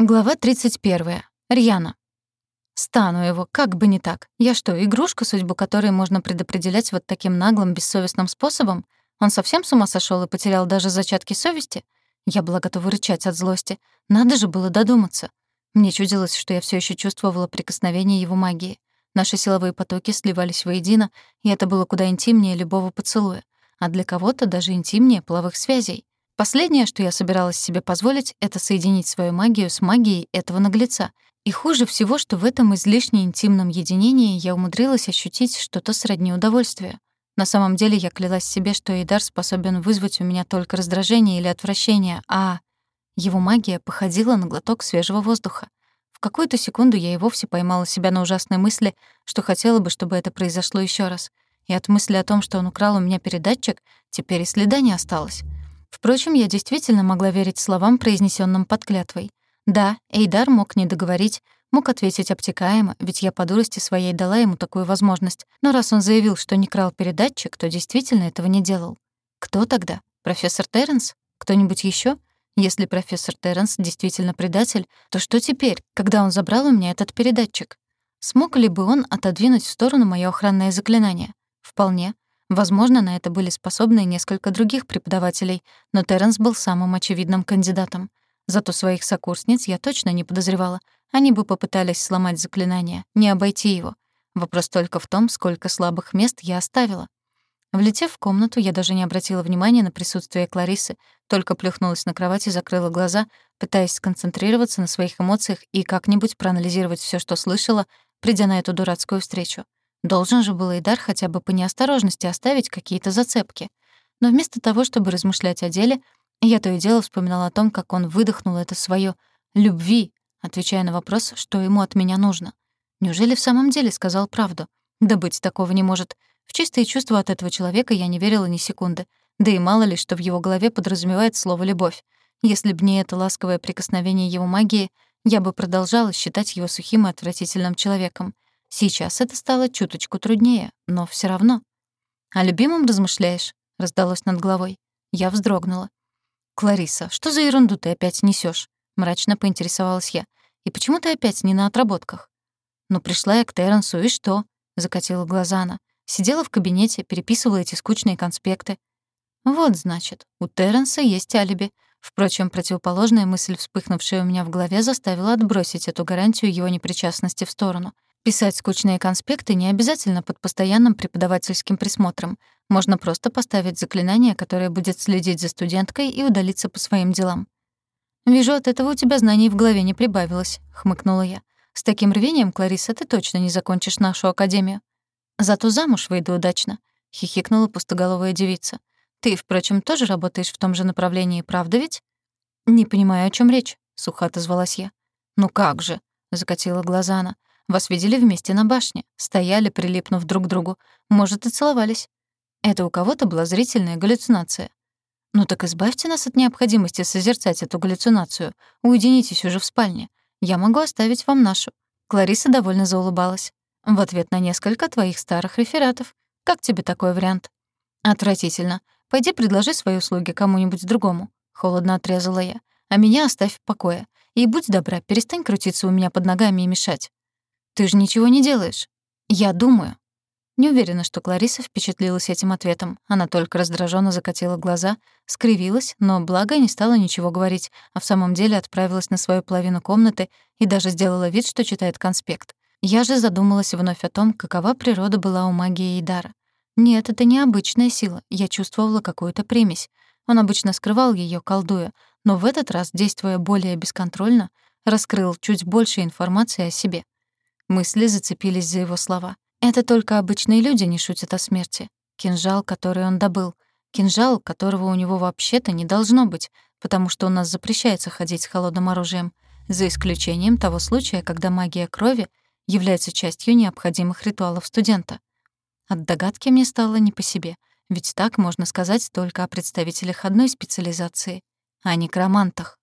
Глава 31. Рьяна. Стану его, как бы не так. Я что, игрушка, судьбу которой можно предопределять вот таким наглым, бессовестным способом? Он совсем с ума сошел и потерял даже зачатки совести? Я была готова рычать от злости. Надо же было додуматься. Мне чудилось, что я все еще чувствовала прикосновение его магии. Наши силовые потоки сливались воедино, и это было куда интимнее любого поцелуя, а для кого-то даже интимнее половых связей. Последнее, что я собиралась себе позволить, это соединить свою магию с магией этого наглеца. И хуже всего, что в этом излишне интимном единении я умудрилась ощутить что-то сродни удовольствия. На самом деле я клялась себе, что Эйдар способен вызвать у меня только раздражение или отвращение, а его магия походила на глоток свежего воздуха. В какую-то секунду я и вовсе поймала себя на ужасной мысли, что хотела бы, чтобы это произошло еще раз. И от мысли о том, что он украл у меня передатчик, теперь и следа не осталось. Впрочем, я действительно могла верить словам, произнесенным под клятвой. Да, Эйдар мог не договорить, мог ответить обтекаемо, ведь я по дурости своей дала ему такую возможность. Но раз он заявил, что не крал передатчик, то действительно этого не делал. Кто тогда? Профессор Терренс? Кто-нибудь еще? Если профессор Терренс действительно предатель, то что теперь, когда он забрал у меня этот передатчик? Смог ли бы он отодвинуть в сторону моё охранное заклинание? Вполне. Возможно, на это были способны несколько других преподавателей, но Терренс был самым очевидным кандидатом. Зато своих сокурсниц я точно не подозревала. Они бы попытались сломать заклинание, не обойти его. Вопрос только в том, сколько слабых мест я оставила. Влетев в комнату, я даже не обратила внимания на присутствие Кларисы, только плюхнулась на кровать и закрыла глаза, пытаясь сконцентрироваться на своих эмоциях и как-нибудь проанализировать все, что слышала, придя на эту дурацкую встречу. Должен же был Эйдар хотя бы по неосторожности оставить какие-то зацепки. Но вместо того, чтобы размышлять о деле, я то и дело вспоминала о том, как он выдохнул это своё «любви», отвечая на вопрос, что ему от меня нужно. Неужели в самом деле сказал правду? Да быть такого не может. В чистые чувства от этого человека я не верила ни секунды. Да и мало ли, что в его голове подразумевает слово «любовь». Если б не это ласковое прикосновение его магии, я бы продолжала считать его сухим и отвратительным человеком. Сейчас это стало чуточку труднее, но все равно. «О любимом размышляешь?» — раздалось над головой. Я вздрогнула. «Клариса, что за ерунду ты опять несешь? мрачно поинтересовалась я. «И почему ты опять не на отработках?» «Ну, пришла я к Терренсу, и что?» — закатила глаза она. Сидела в кабинете, переписывала эти скучные конспекты. «Вот, значит, у Терренса есть алиби». Впрочем, противоположная мысль, вспыхнувшая у меня в голове, заставила отбросить эту гарантию его непричастности в сторону. Писать скучные конспекты не обязательно под постоянным преподавательским присмотром. Можно просто поставить заклинание, которое будет следить за студенткой и удалиться по своим делам. «Вижу, от этого у тебя знаний в голове не прибавилось», — хмыкнула я. «С таким рвением, Клариса, ты точно не закончишь нашу академию». «Зато замуж выйду удачно», — хихикнула пустоголовая девица. «Ты, впрочем, тоже работаешь в том же направлении, правда ведь?» «Не понимаю, о чем речь», — сухо отозвалась я. «Ну как же», — закатила глаза она. Вас видели вместе на башне, стояли, прилипнув друг к другу, может, и целовались. Это у кого-то была зрительная галлюцинация. Ну так избавьте нас от необходимости созерцать эту галлюцинацию. Уединитесь уже в спальне. Я могу оставить вам нашу. Клариса довольно заулыбалась. В ответ на несколько твоих старых рефератов. Как тебе такой вариант? Отвратительно. Пойди предложи свои услуги кому-нибудь другому. Холодно отрезала я. А меня оставь в покое. И будь добра, перестань крутиться у меня под ногами и мешать. Ты же ничего не делаешь. Я думаю. Не уверена, что Клариса впечатлилась этим ответом. Она только раздраженно закатила глаза, скривилась, но благо не стала ничего говорить, а в самом деле отправилась на свою половину комнаты и даже сделала вид, что читает конспект. Я же задумалась вновь о том, какова природа была у магии Эйдара. Нет, это не обычная сила, я чувствовала какую-то примесь. Он обычно скрывал ее, колдуя, но в этот раз, действуя более бесконтрольно, раскрыл чуть больше информации о себе. Мысли зацепились за его слова. Это только обычные люди не шутят о смерти. Кинжал, который он добыл. Кинжал, которого у него вообще-то не должно быть, потому что у нас запрещается ходить с холодным оружием, за исключением того случая, когда магия крови является частью необходимых ритуалов студента. От догадки мне стало не по себе, ведь так можно сказать только о представителях одной специализации, а не некромантах.